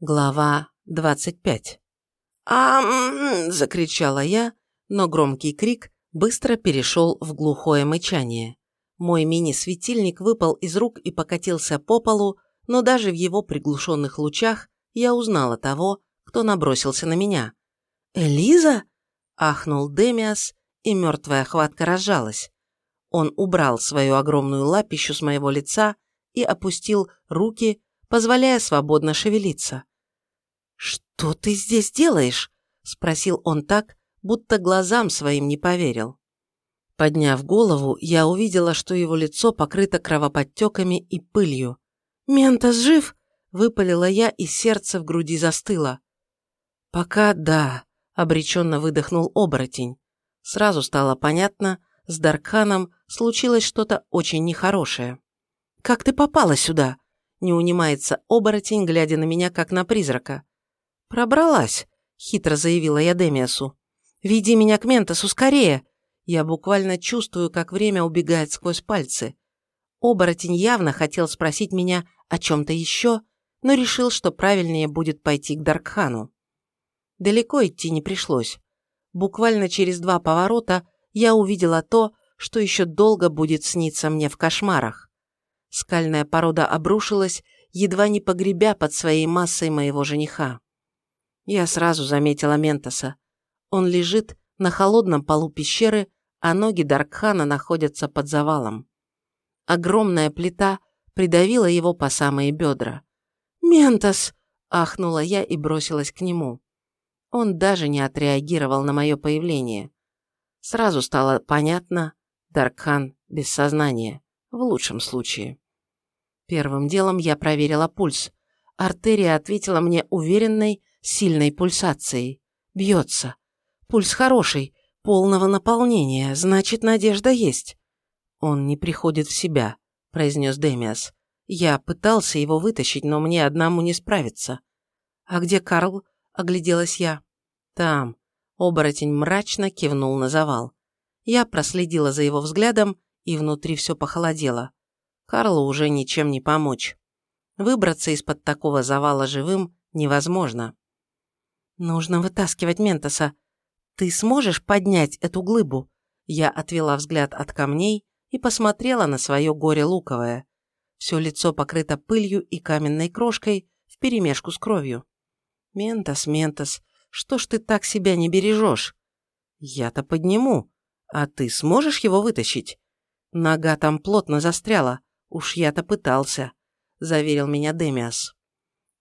Глава 25. «Ам!» – закричала я, но громкий крик быстро перешел в глухое мычание. Мой мини-светильник выпал из рук и покатился по полу, но даже в его приглушенных лучах я узнала того, кто набросился на меня. «Элиза?» – ахнул Демиас, и мертвая хватка разжалась. Он убрал свою огромную лапищу с моего лица и опустил руки, позволяя свободно шевелиться. «Что ты здесь делаешь?» – спросил он так, будто глазам своим не поверил. Подняв голову, я увидела, что его лицо покрыто кровоподтеками и пылью. «Ментос жив?» – выпалила я, и сердце в груди застыло. «Пока да», – обреченно выдохнул оборотень. Сразу стало понятно, с Даркханом случилось что-то очень нехорошее. «Как ты попала сюда?» – не унимается оборотень, глядя на меня, как на призрака. «Пробралась», – хитро заявила я Демиасу. «Веди меня к Ментосу скорее!» Я буквально чувствую, как время убегает сквозь пальцы. Оборотень явно хотел спросить меня о чем-то еще, но решил, что правильнее будет пойти к Даркхану. Далеко идти не пришлось. Буквально через два поворота я увидела то, что еще долго будет сниться мне в кошмарах. Скальная порода обрушилась, едва не погребя под своей массой моего жениха. Я сразу заметила Ментоса. Он лежит на холодном полу пещеры, а ноги Даркхана находятся под завалом. Огромная плита придавила его по самые бедра. «Ментос!» – ахнула я и бросилась к нему. Он даже не отреагировал на мое появление. Сразу стало понятно, Даркхан без сознания, в лучшем случае. Первым делом я проверила пульс. Артерия ответила мне уверенной, сильной пульсацией. Бьется. Пульс хороший, полного наполнения, значит, надежда есть. Он не приходит в себя, произнес Демиас. Я пытался его вытащить, но мне одному не справиться. А где Карл? Огляделась я. Там. Оборотень мрачно кивнул на завал. Я проследила за его взглядом, и внутри все похолодело. Карлу уже ничем не помочь. Выбраться из-под такого завала живым невозможно. «Нужно вытаскивать Ментоса. Ты сможешь поднять эту глыбу?» Я отвела взгляд от камней и посмотрела на свое горе луковое. Все лицо покрыто пылью и каменной крошкой вперемешку с кровью. «Ментос, Ментос, что ж ты так себя не бережешь?» «Я-то подниму. А ты сможешь его вытащить?» «Нога там плотно застряла. Уж я-то пытался», – заверил меня Демиас.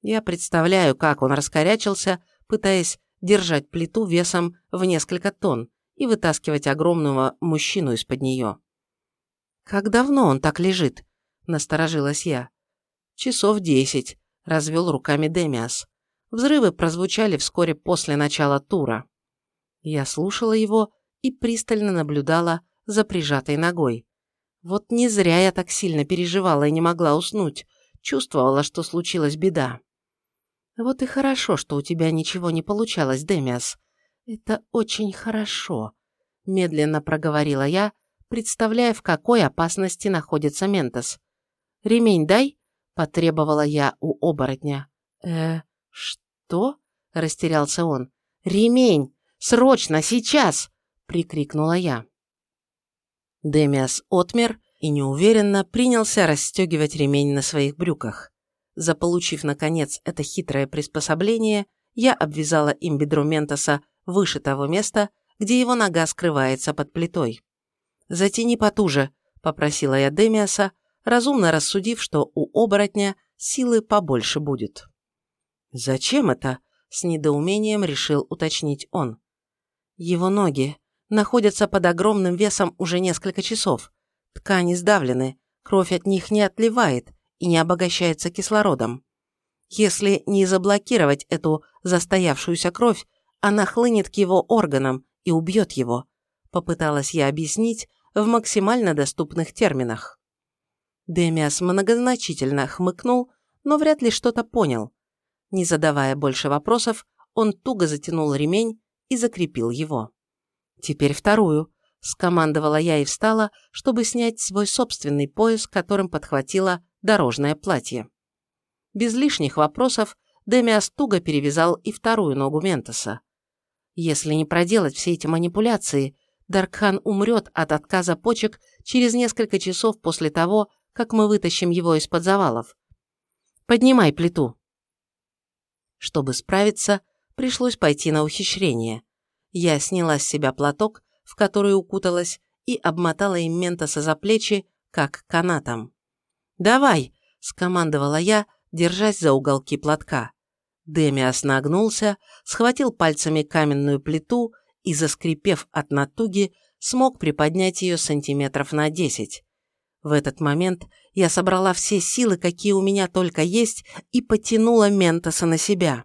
Я представляю, как он раскорячился, пытаясь держать плиту весом в несколько тонн и вытаскивать огромного мужчину из-под нее. «Как давно он так лежит?» – насторожилась я. «Часов десять», – развел руками Демиас. Взрывы прозвучали вскоре после начала тура. Я слушала его и пристально наблюдала за прижатой ногой. Вот не зря я так сильно переживала и не могла уснуть, чувствовала, что случилась беда. «Вот и хорошо, что у тебя ничего не получалось, Демиас. Это очень хорошо», – медленно проговорила я, представляя, в какой опасности находится Ментос. «Ремень дай», – потребовала я у оборотня. «Э, что?» – растерялся он. «Ремень! Срочно, сейчас!» – прикрикнула я. Демиас отмер и неуверенно принялся расстегивать ремень на своих брюках. Заполучив, наконец, это хитрое приспособление, я обвязала им бедро Ментоса выше того места, где его нога скрывается под плитой. «Затяни потуже», – попросила я Демиаса, разумно рассудив, что у оборотня силы побольше будет. «Зачем это?» – с недоумением решил уточнить он. «Его ноги находятся под огромным весом уже несколько часов. Ткани сдавлены, кровь от них не отливает, и не обогащается кислородом. Если не заблокировать эту застоявшуюся кровь, она хлынет к его органам и убьет его, попыталась я объяснить в максимально доступных терминах. Демиас многозначительно хмыкнул, но вряд ли что-то понял. Не задавая больше вопросов, он туго затянул ремень и закрепил его. «Теперь вторую», – скомандовала я и встала, чтобы снять свой собственный пояс, которым подхватила дорожное платье. Без лишних вопросов Демиас туго перевязал и вторую ногу Ментоса. Если не проделать все эти манипуляции, Даркхан умрет от отказа почек через несколько часов после того, как мы вытащим его из-под завалов. Поднимай плиту. Чтобы справиться, пришлось пойти на ухищрение. Я сняла с себя платок, в который укуталась, и обмотала им Ментоса за плечи, как канатом. «Давай!» – скомандовала я, держась за уголки платка. Демиас нагнулся, схватил пальцами каменную плиту и, заскрипев от натуги, смог приподнять ее сантиметров на десять. В этот момент я собрала все силы, какие у меня только есть, и потянула Ментоса на себя.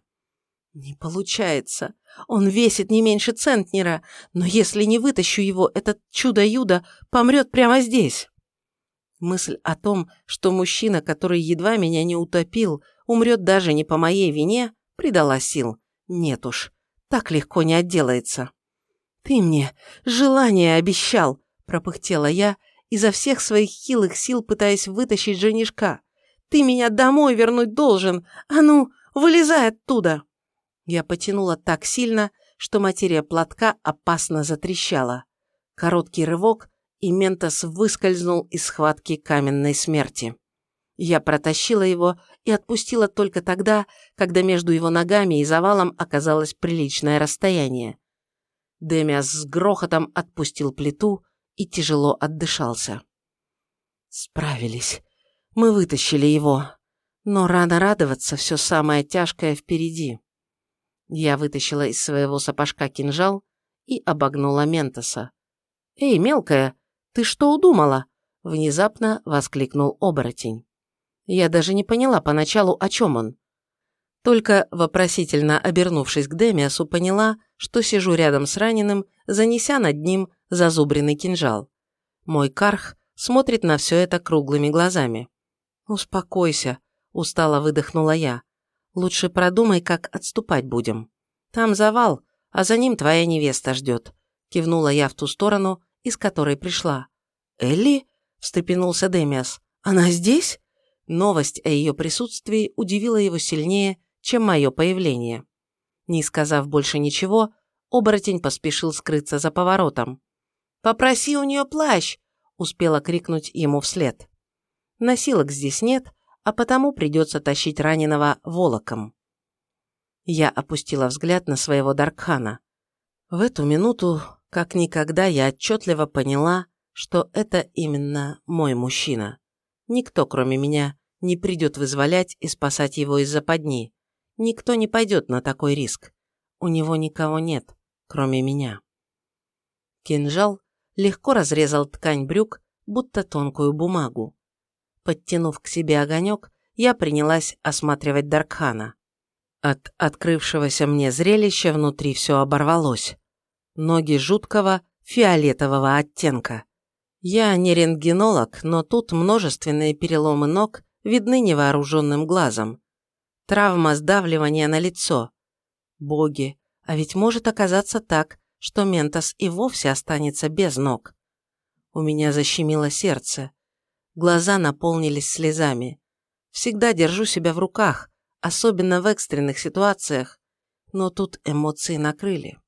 Не получается. Он весит не меньше центнера, но если не вытащу его, этот чудо-юдо помрет прямо здесь. Мысль о том, что мужчина, который едва меня не утопил, умрет даже не по моей вине, придала сил. Нет уж, так легко не отделается. «Ты мне желание обещал!» – пропыхтела я, изо всех своих хилых сил пытаясь вытащить женишка. «Ты меня домой вернуть должен! А ну, вылезай оттуда!» Я потянула так сильно, что материя платка опасно затрещала. Короткий рывок, и Ментос выскользнул из схватки каменной смерти. Я протащила его и отпустила только тогда, когда между его ногами и завалом оказалось приличное расстояние. Демиас с грохотом отпустил плиту и тяжело отдышался. Справились. Мы вытащили его. Но рано радоваться, все самое тяжкое впереди. Я вытащила из своего сапожка кинжал и обогнула Ментоса. «Эй, мелкая, ты что удумала?» – внезапно воскликнул оборотень. Я даже не поняла поначалу, о чем он. Только вопросительно обернувшись к Демиасу, поняла, что сижу рядом с раненым, занеся над ним зазубренный кинжал. Мой карх смотрит на все это круглыми глазами. «Успокойся», – устало выдохнула я. «Лучше продумай, как отступать будем. Там завал, а за ним твоя невеста ждет», – кивнула я в ту сторону, из которой пришла. «Элли?» – встрепенулся Демиас. «Она здесь?» Новость о ее присутствии удивила его сильнее, чем мое появление. Не сказав больше ничего, оборотень поспешил скрыться за поворотом. «Попроси у нее плащ!» – успела крикнуть ему вслед. Носилок здесь нет, а потому придется тащить раненого волоком. Я опустила взгляд на своего Даркхана. В эту минуту, как никогда, я отчетливо поняла, что это именно мой мужчина. Никто, кроме меня, не придет вызволять и спасать его из западни. Никто не пойдет на такой риск. У него никого нет, кроме меня. Кинжал легко разрезал ткань брюк, будто тонкую бумагу. Подтянув к себе огонек, я принялась осматривать Даркхана. От открывшегося мне зрелища внутри все оборвалось. Ноги жуткого фиолетового оттенка. Я не рентгенолог, но тут множественные переломы ног видны невооруженным глазом. Травма сдавливания на лицо. Боги, а ведь может оказаться так, что Ментос и вовсе останется без ног. У меня защемило сердце. Глаза наполнились слезами. Всегда держу себя в руках, особенно в экстренных ситуациях, но тут эмоции накрыли.